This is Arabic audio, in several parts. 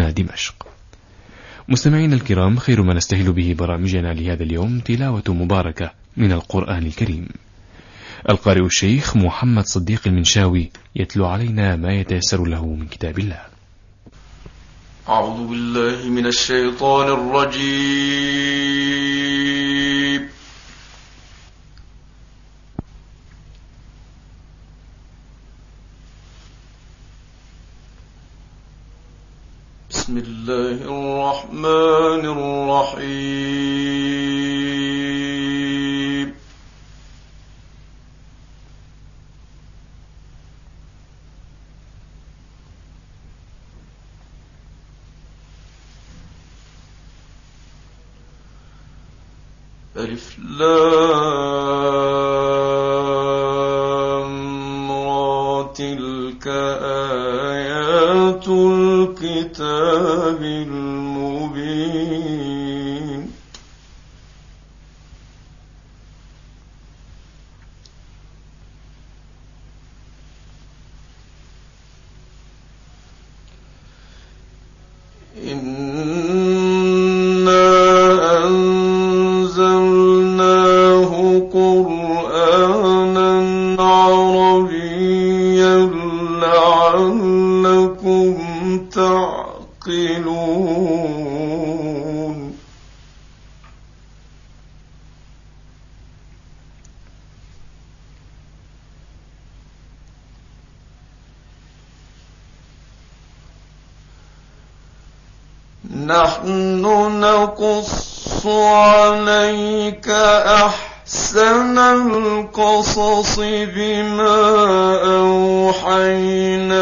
هنا دمشق. مستمعينا الكرام خير ما نستهل به برامجنا لهذا اليوم تلاوة مباركة من القرآن الكريم. القارئ الشيخ محمد صديق المنشاوي يتلو علينا ما يتيسر له من كتاب الله. أعوذ بالله من الشيطان الرجيم. بسم الله الرحمن الرحيم. ألف را تلك آيات الكتاب. المبين أوحينا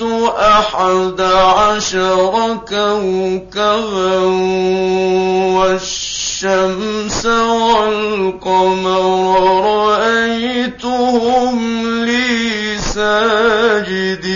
رأيت أحد عشر كوكبا والشمس والقمر رأيتهم لي ساجدين.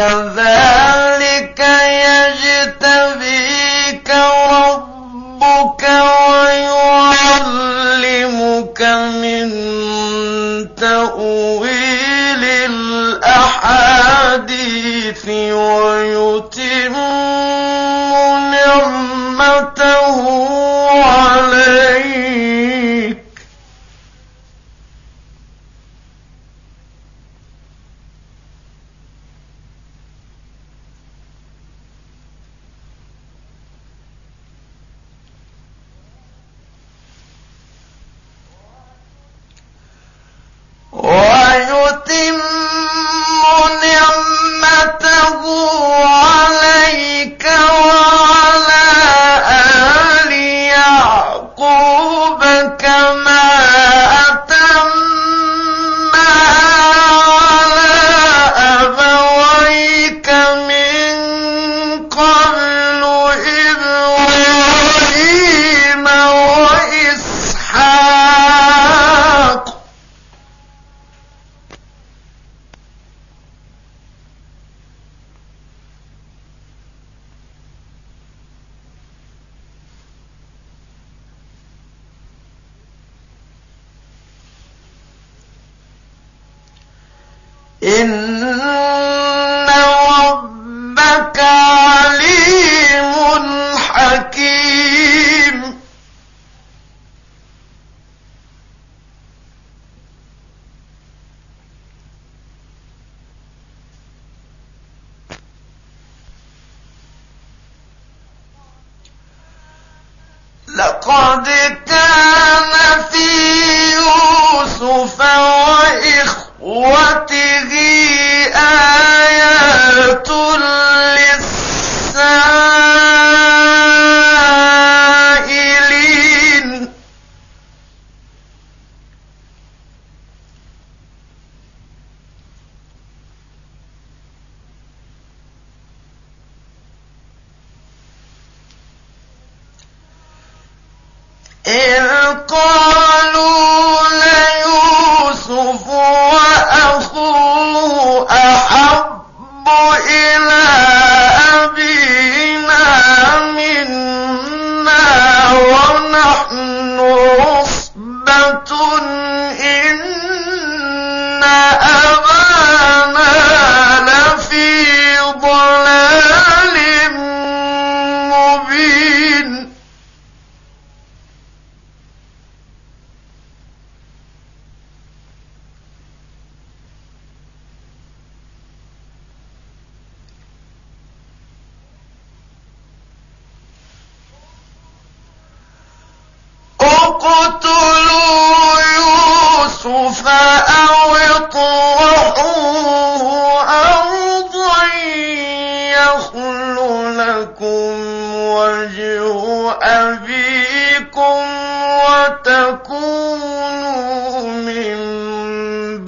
وكذلك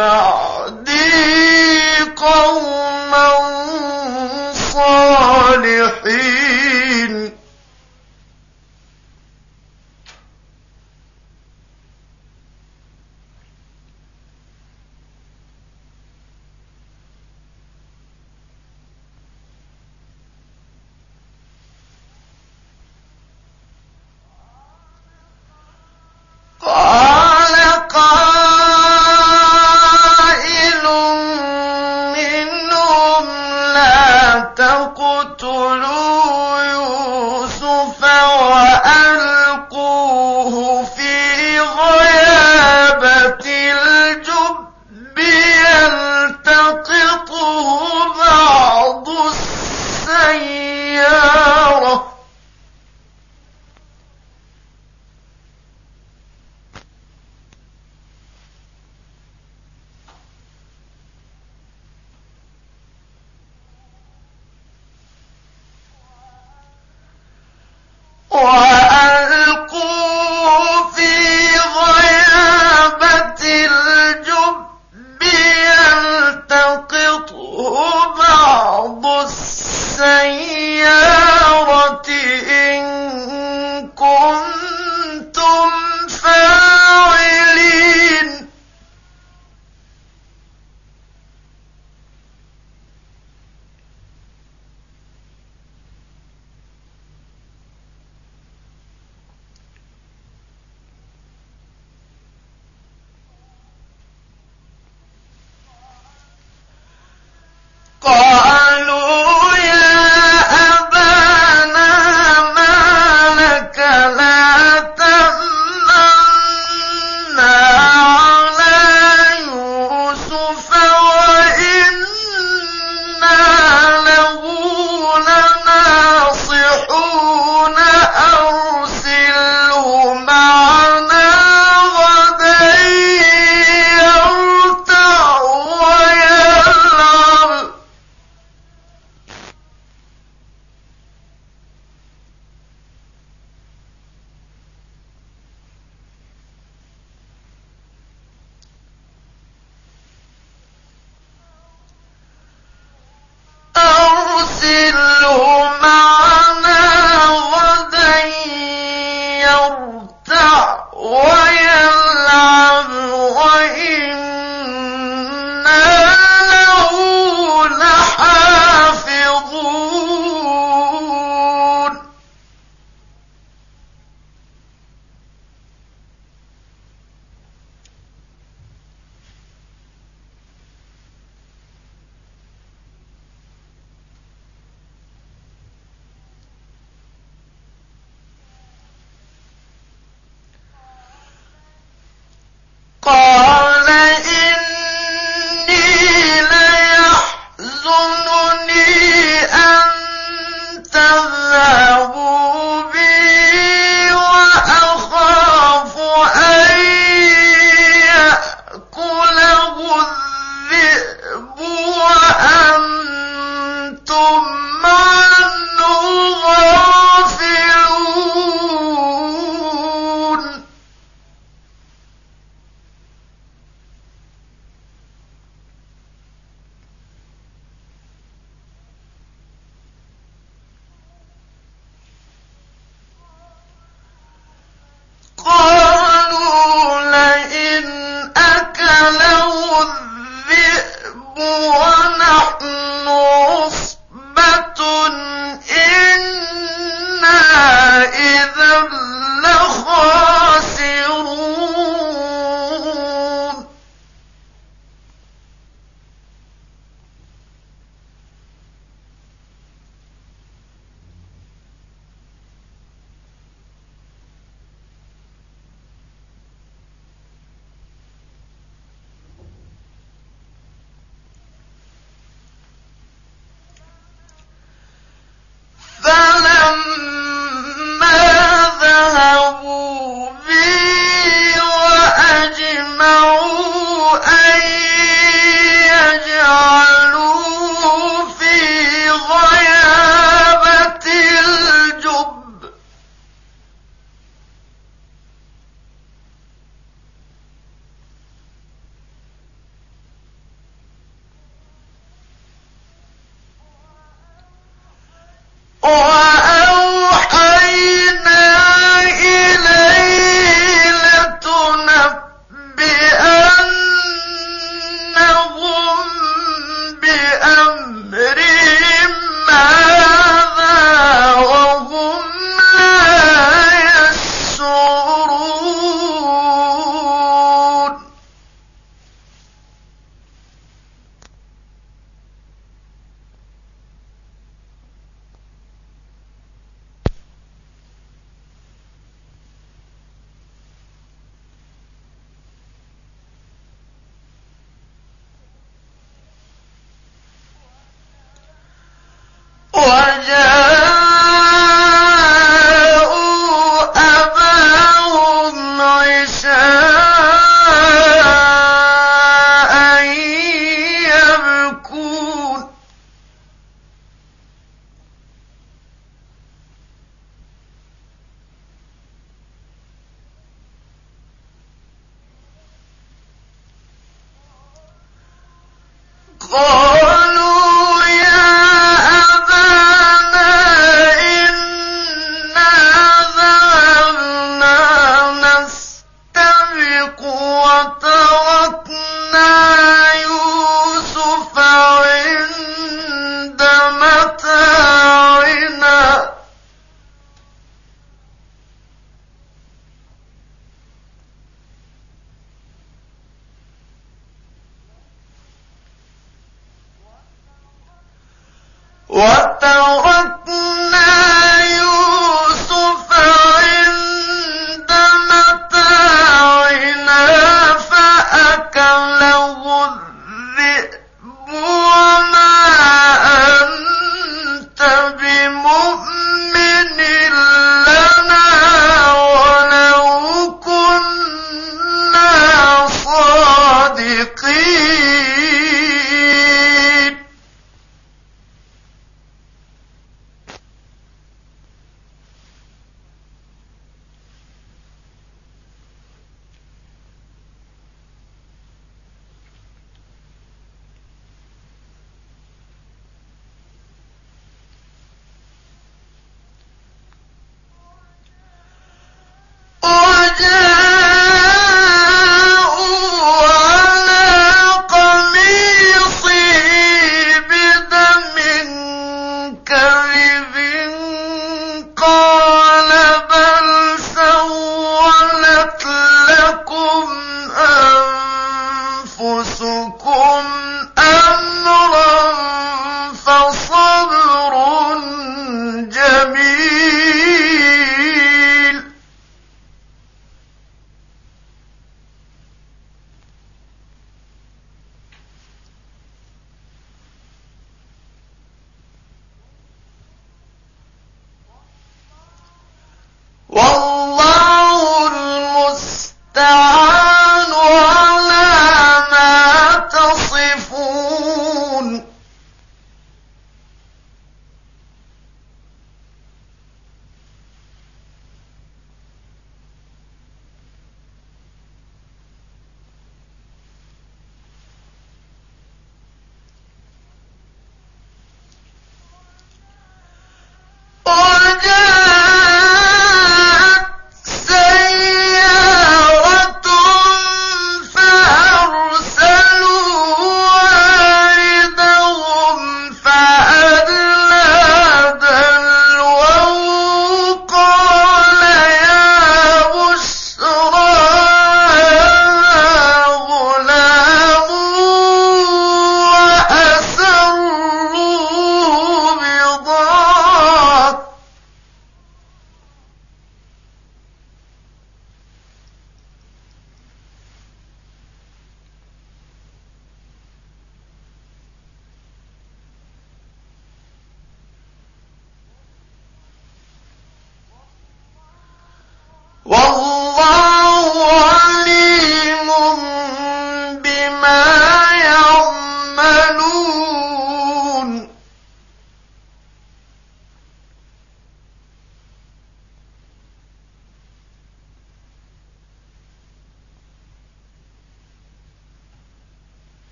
بعده 我。قال وتركنا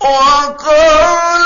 وقال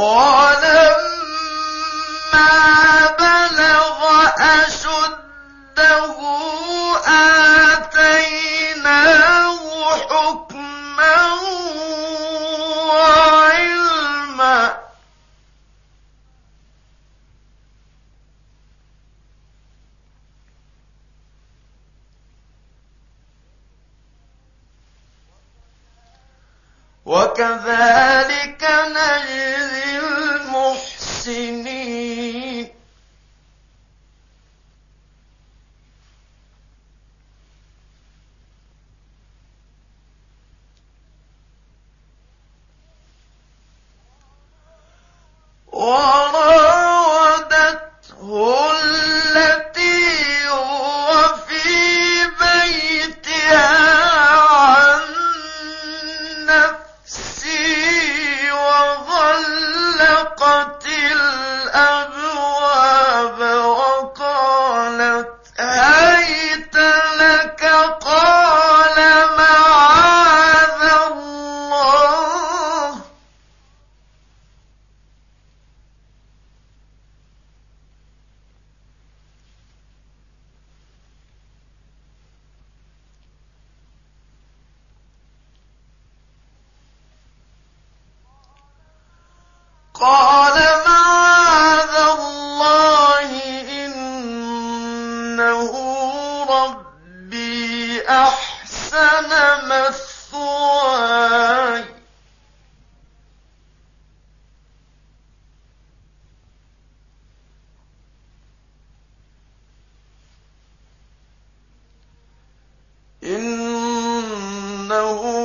Oh! إنه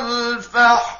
تلفح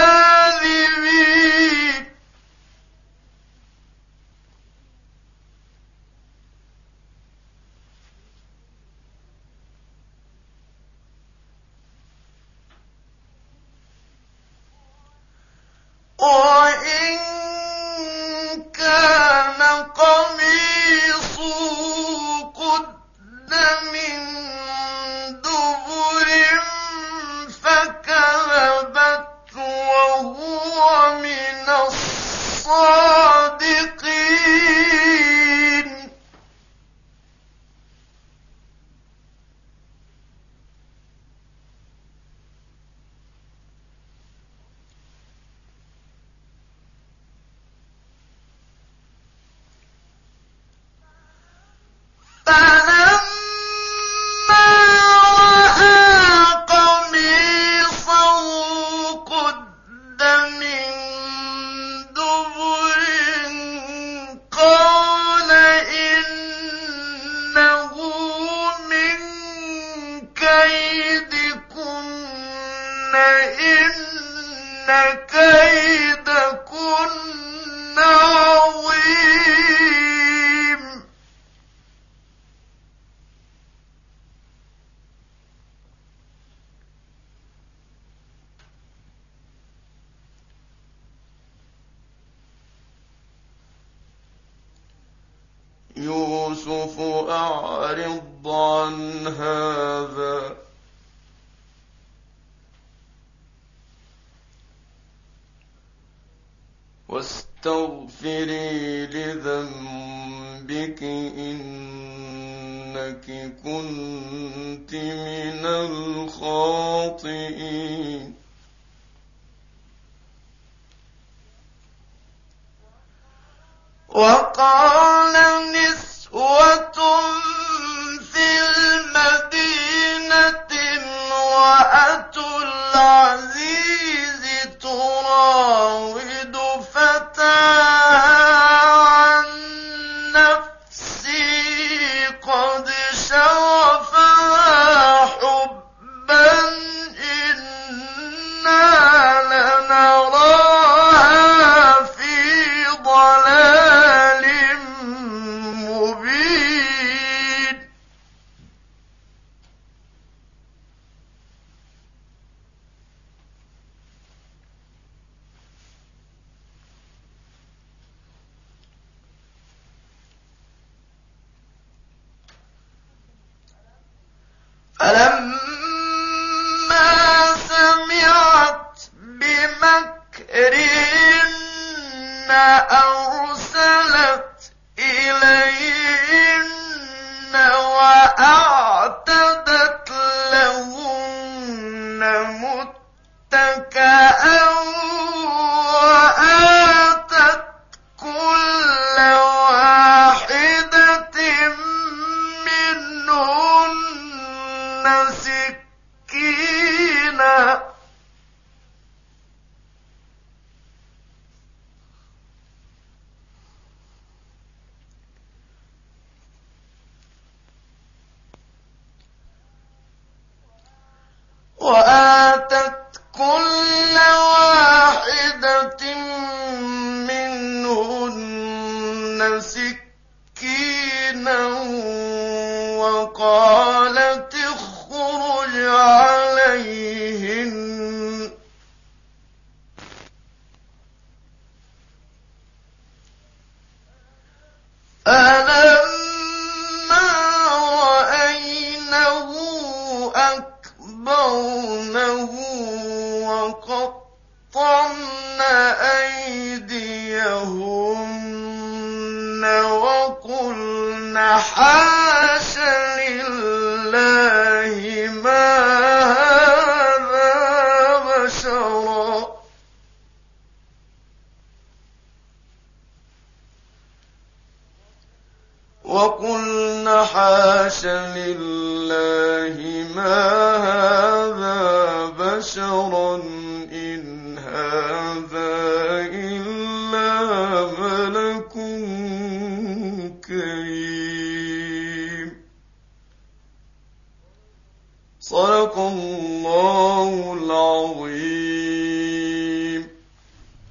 إنك